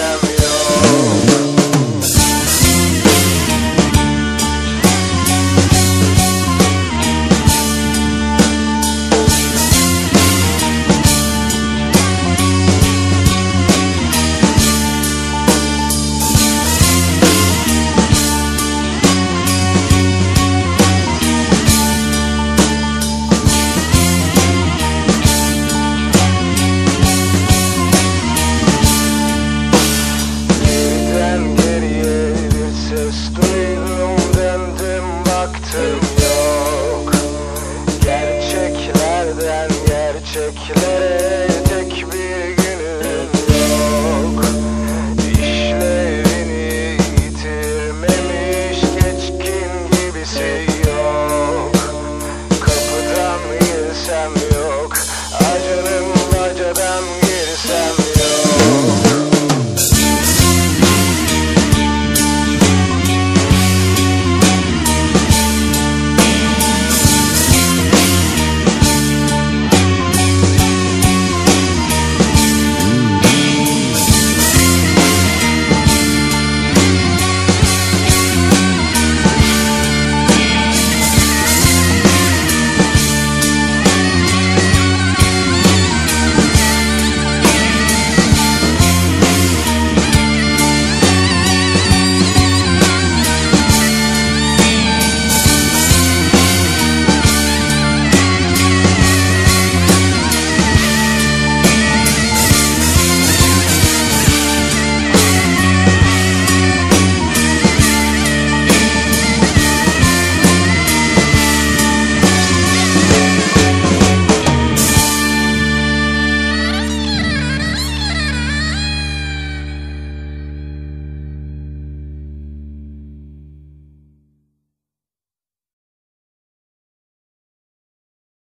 stereo. time